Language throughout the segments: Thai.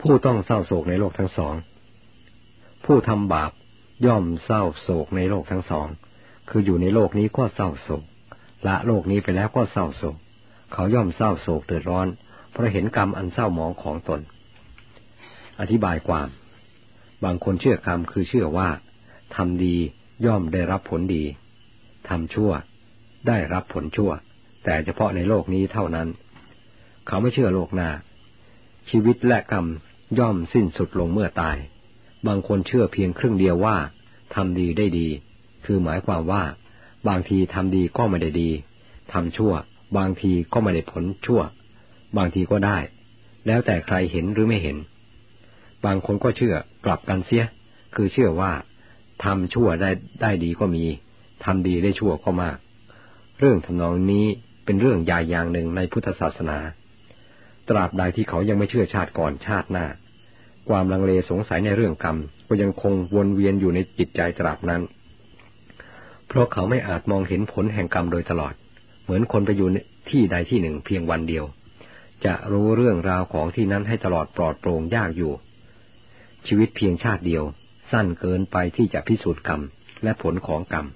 ผู้ต้องเศร้าโศกในโลกทั้งสอง ผู้ทำบาปย่อมเศร้าโศกในโลกทั้งสอง คืออยู่ในโลกนี้ก็เศร้าโศก ละโลกนี้ไปแล้วก็เศร้าโศก เขาย่อมเศร้าโศกเดือดร้อน เพราะเห็นกรรมอันเศร้าหมองของตน อธิบายความ บางคนเชื่อกรรมคือเชื่อว่าทำดีย่อมได้รับผลดีทำชั่ว ได้รับผลชั่ว แต่เฉพาะในโลกนี้เท่านั้น เขาไม่เชื่อโลกหน้า ชีวิตและกรรม ย่อมสิ้นสุดลงเมื่อตาย บางคนเชื่อเพียงครึ่งเดียวว่าทำดีได้ดี คือหมายความว่า บางทีทำดีก็ไม่ได้ดีทำชั่ว บางทีก็ไม่ได้ผลชั่ว บางทีก็ได้ แล้วแต่ใครเห็นหรือไม่เห็น บางคนก็เชื่อกลับกันเสีย คือเชื่อว่าทำชั่วได้ได้ดีก็มีทำดีได้ชั่วก็มาก เรื่องทำนองนี้เป็นเรื่องใหญ่อย่างหนึ่งในพุทธศาสนา ตราบใดที่เขายังไม่เชื่อชาติก่อนชาติหน้า ความลังเลสงสัยในเรื่องกรรม ก็ยังคงวนเวียนอยู่ในจิตใจตราบนั้น เพราะเขาไม่อาจมองเห็นผลแห่งกรรมโดยตลอด เหมือนคนไปอยู่ที่ใดที่หนึ่งเพียงวันเดียว จะรู้เรื่องราวของที่นั้นให้ตลอดปลอดโปร่งยากอยู่ ชีวิตเพียงชาติเดียว สั้นเกินไปที่จะพิสูจน์กรรมและผลของกรรม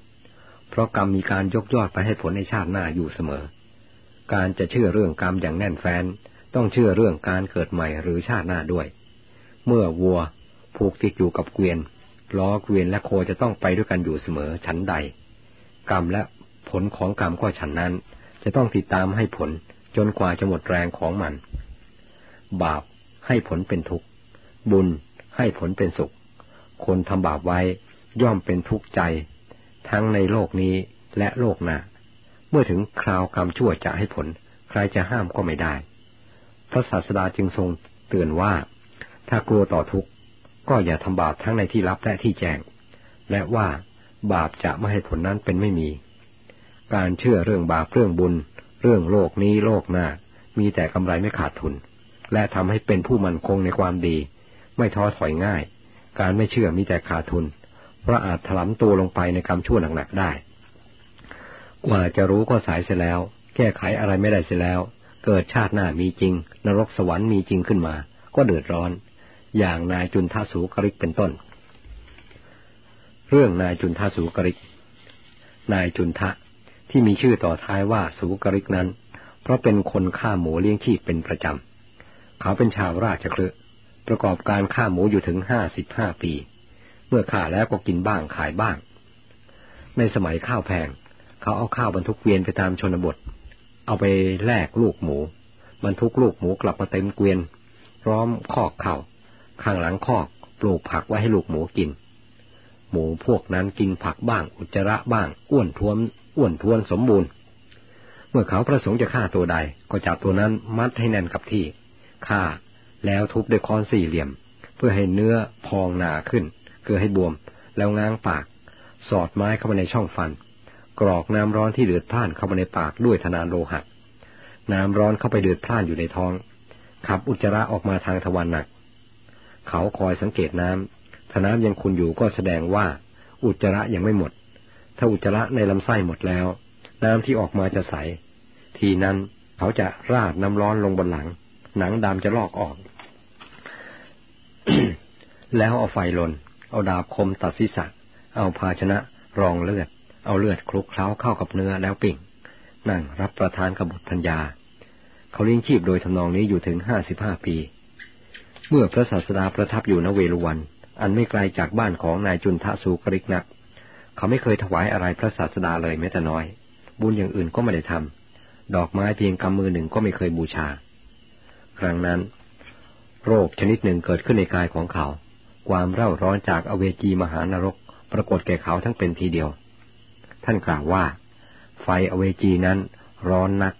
เพราะกรรมมีการยกยอดไปให้ผลในชาติหน้าอยู่เสมอ การจะเชื่อเรื่องกรรมอย่างแน่นแฟ้น ต้องเชื่อเรื่องการเกิดใหม่หรือชาติหน้าด้วย เมื่อวัวผูกติดอยู่กับเกวียน ล้อเกวียนและโคจะต้องไปด้วยกันอยู่เสมอชั้นใด กรรมและผลของกรรมก็ฉันนั้น จะต้องติดตามให้ผลจนกว่าจะหมดแรงของมัน บาปให้ผลเป็นทุกข์ บุญให้ผลเป็นสุข คนทำบาปไว้ย่อมเป็นทุกข์ใจ ทั้งในโลกนี้และโลกหน้า เมื่อถึงคราวกรรมชั่วจะให้ผล ใครจะห้ามก็ไม่ได้ พระศาสดาจึงทรงเตือนว่า ถ้ากลัวต่อทุกข์ก็อย่าทำบาปทั้งในที่ลับและที่แจ้ง และว่าบาปจะไม่ให้ผลนั้นเป็นไม่มี การเชื่อเรื่องบาปเรื่องบุญ เรื่องโลกนี้โลกหน้า มีแต่กำไรไม่ขาดทุน และทำให้เป็นผู้มั่นคงในความดี ไม่ท้อถอยง่าย การไม่เชื่อมีแต่ขาดทุน เพราะอาจถลำตัวลงไปในกรรมชั่วหนักๆได้ กว่าจะรู้ก็สายเสียแล้ว แก้ไขอะไรไม่ได้เสียแล้ว เกิดชาติหน้ามีจริง นรกสวรรค์มีจริงขึ้นมา ก็เดือดร้อน อย่างนายจุนทาสูกริกเป็นต้น เรื่องนายจุนทาสูกริก นายจุนทะที่มีชื่อต่อท้ายว่าสูกริกนั้น เพราะเป็นคนฆ่าหมูเลี้ยงชีพเป็นประจำ เขาเป็นชาวราชคลึประกอบการฆ่าหมูอยู่ถึงห้าสิบห้าปี เมื่อฆ่าแล้วก็กินบ้างขายบ้าง ในสมัยข้าวแพง เขาเอาข้าวบรรทุกเวียนไปตามชนบท เอาไปแลกลูกหมูบรรทุกลูกหมูกลับมาเต็มเกวียน พร้อมคอกเข่าข้างหลังคอกปลูกผักไว้ให้ลูกหมูกิน หมูพวกนั้นกินผักบ้าง อุจจาระบ้าง อ้วนท้วนอ้วนท้วนสมบูรณ์ เมื่อเขาประสงค์จะฆ่าตัวใด ก็จับตัวนั้นมัดให้แน่นกับที่ฆ่าแล้วทุบด้วยค้อนสี่เหลี่ยม เพื่อให้เนื้อพองหนาขึ้นเพื่อให้บวม แล้วง้างปาก สอดไม้เข้าไปในช่องฟัน กรอกน้ำร้อนที่เดือดพล่านเข้าไปในปากด้วยธนานโลหะ น้ำร้อนเข้าไปเดือดพล่านอยู่ในท้อง ขับอุจจาระออกมาทางทวารหนัก เขาคอยสังเกตน้ำถ้าน้ำยังคุณอยู่ก็แสดงว่า อุจจาระยังไม่หมด ถ้าอุจจาระในลำไส้หมดแล้ว น้ำที่ออกมาจะใส ทีนั้นเขาจะราดน้ำร้อนลงบนหลัง หนังดำจะลอกออก แล้วเอาไฟลน เอาดาบคมตัดศีรษะ เอาภาชนะรองเลือด เอาเลือดคลุกเคล้าเข้ากับเนื้อแล้วปิ่ง นั่งรับประทานกับบุตรพัญญา เขาเลี้ยงชีพโดยทำนองนี้อยู่ถึงห้าสิบห้าปี เมื่อพระศาสดาประทับอยู่ณเวลุวัน อันไม่ไกลจากบ้านของนายจุนทะสูกริกนัก เขาไม่เคยถวายอะไรพระศาสดาเลยแม้แต่น้อย บุญอย่างอื่นก็ไม่ได้ทำดอกไม้เพียงกำมือหนึ่งก็ไม่เคยบูชา ครั้งนั้น โรคชนิดหนึ่งเกิดขึ้นในกายของเขา ความเร่าร้อนจากอเวจีมหานรก ปรากฏแก่เขาทั้งเป็นทีเดียว ท่านกล่าวว่า ไฟอเวจีนั้นร้อนนัก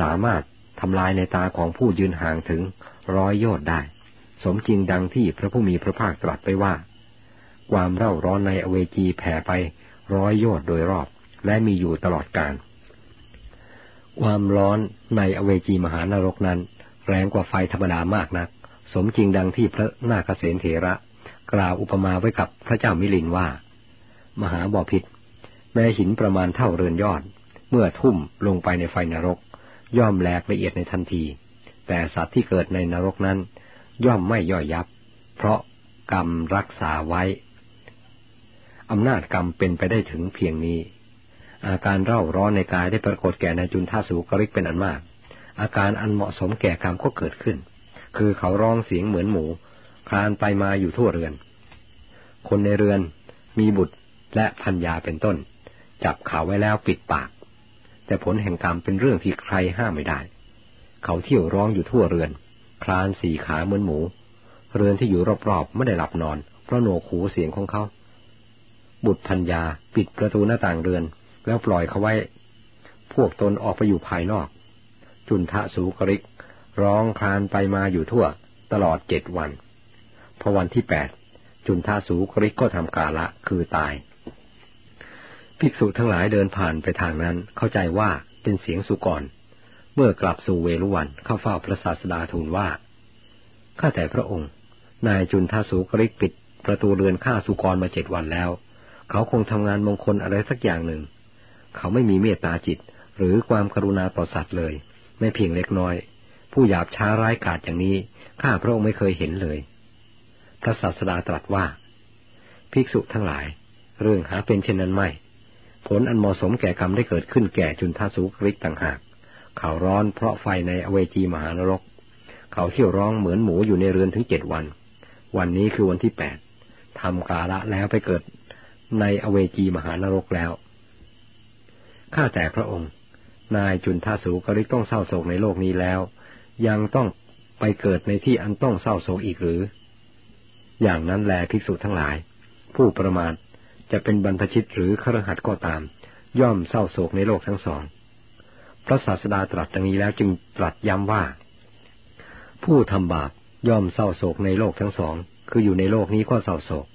สามารถทำลายในตาของผู้ยืนห่างถึงร้อยโยชน์ได้ สมจริงดังที่พระผู้มีพระภาคตรัสไปว่า ความเร่าร้อนในอเวจีแผ่ไปร้อยโยชน์โดยรอบ และมีอยู่ตลอดกาลความร้อนในอเวจีมหานรกนั้น แรงกว่าไฟธรรมดามากนัก สมจริงดังที่พระนาคเษนเถระ กล่าวอุปมาไว้กับพระเจ้ามิลินว่า มหาบ่อพิษ แม้หินประมาณเท่าเรือนยอด เมื่อทุ่มลงไปในไฟนรก ย่อมแหลกละเอียดในทันที แต่สัตว์ที่เกิดในนรกนั้น ย่อมไม่ย่อยยับ เพราะกรรมรักษาไว้ อำนาจกรรมเป็นไปได้ถึงเพียงนี้ อาการเร่าร้อนในกายได้ปรากฏแก่นายจุนท่าสูกริกเป็นอันมาก อาการอันเหมาะสมแก่กรรมก็เกิดขึ้น คือเขาร้องเสียงเหมือนหมู คลานไปมาอยู่ทั่วเรือน คนในเรือนมีบุตรและพัญญาเป็นต้น จับเขาไว้แล้วปิดปาก แต่ผลแห่งกรรมเป็นเรื่องที่ใครห้ามไม่ได้ เขาเที่ยวร้องอยู่ทั่วเรือน คลานสี่ขาเหมือนหมู เรือนที่อยู่รอบๆไม่ได้หลับนอน เพราะโหนกหูเสียงของเขา บุตรพัญญาปิดประตูหน้าต่างเรือน แล้วปล่อยเขาไว้ พวกตนออกไปอยู่ภายนอก จุนทะสูกริก ร้องคลานไปมาอยู่ทั่ว ตลอดเจ็ดวันพอวันที่แปดจุนทาสูกริกก็ทำกาละคือตาย ภิกษุทั้งหลายเดินผ่านไปทางนั้น เข้าใจว่าเป็นเสียงสุกร เมื่อกลับสู่เวลุวันเข้าเฝ้าพระศาสดาทูลว่า ข้าแต่พระองค์ นายจุนทาสูกริกปิด ประตูเรือนฆ่าสุกรมาเจ็ดวันแล้ว เขาคงทำงานมงคลอะไรสักอย่างหนึ่ง เขาไม่มีเมตตาจิต หรือความกรุณาต่อสัตว์เลย ไม่เพียงเล็กน้อย ผู้หยาบช้าร้ายกาจอย่างนี้ ข้าพระองค์ไม่เคยเห็นเลย พระศาสดาตรัสว่า ภิกษุทั้งหลาย เรื่องหาเป็นเช่นนั้นไม่ ผลอันเหมาะสมแก่กรรมได้เกิดขึ้นแก่จุนทาสุกริกต่างหาก เขาร้อนเพราะไฟในอเวจีมหานรก เขาเที่ยวร้องเหมือนหมูอยู่ในเรือนถึงเจ็ดวัน วันนี้คือวันที่แปดทำกาละแล้วไปเกิดในอเวจีมหานรกแล้ว ข้าแต่พระองค์ นายจุนทาสูกริกต้องเศร้าโศกในโลกนี้แล้ว ยังต้องไปเกิดในที่อันต้องเศร้าโศกอีกหรือ อย่างนั้นแลภิกษุทั้งหลาย ผู้ประมาท จะเป็นบรรพชิตหรือครหัสก็ตาม ย่อมเศร้าโศกในโลกทั้งสอง พระศาสดาตรัสดังนี้แล้วจึงตรัสย้ำว่า ผู้ทำบาปย่อมเศร้าโศกในโลกทั้งสอง คืออยู่ในโลกนี้ก็เศร้าโศก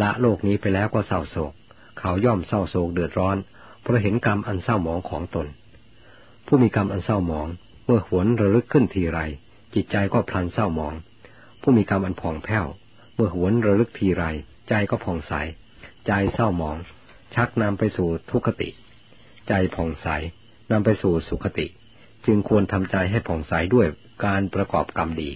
ละโลกนี้ไปแล้วก็เศร้าโศก เขาย่อมเศร้าโศกเดือดร้อน เพราะเห็นกรรมอันเศร้าหมองของตน ผู้มีกรรมอันเศร้าหมอง เมื่อหวนระลึกขึ้นทีไร จิตใจก็พลันเศร้าหมอง ผู้มีกรรมอันผ่องแผ้ว เมื่อหวนระลึกทีไร ใจก็ผ่องใส ใจเศร้าหมอง ชักนำไปสู่ทุกขติ ใจผ่องใสนำไปสู่สุขติ จึงควรทำใจให้ผ่องใสด้วยการประกอบกรรมดี